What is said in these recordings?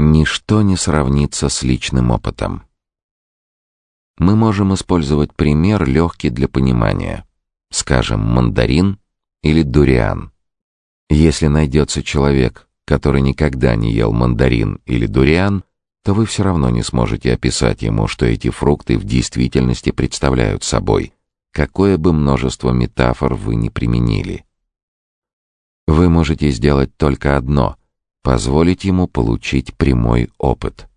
Ничто не сравнится с личным опытом. Мы можем использовать пример, легкий для понимания. Скажем, мандарин или дуриан. Если найдется человек, который никогда не ел мандарин или дуриан, то вы все равно не сможете описать ему, что эти фрукты в действительности представляют собой, какое бы множество метафор вы ни применили. Вы можете сделать только одно — позволить ему получить прямой опыт.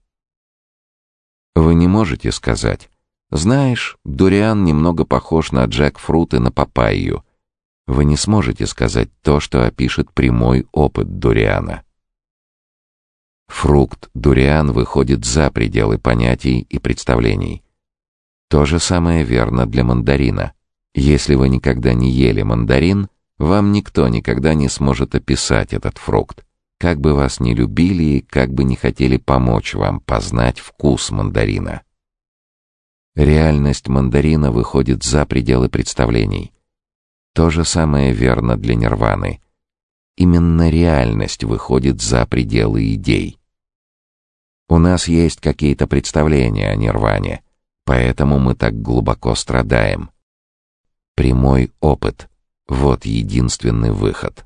Вы не можете сказать «Знаешь, дуриан немного похож на джекфрут и на папайю». Вы не сможете сказать то, что опишет прямой опыт дуриана. Фрукт дуриан выходит за пределы понятий и представлений. То же самое верно для мандарина. Если вы никогда не ели мандарин, вам никто никогда не сможет описать этот фрукт, как бы вас ни любили и как бы не хотели помочь вам познать вкус мандарина. Реальность мандарина выходит за пределы представлений. То же самое верно для нирваны. Именно реальность выходит за пределы идей. У нас есть какие-то представления о нирване, поэтому мы так глубоко страдаем. Прямой опыт — вот единственный выход.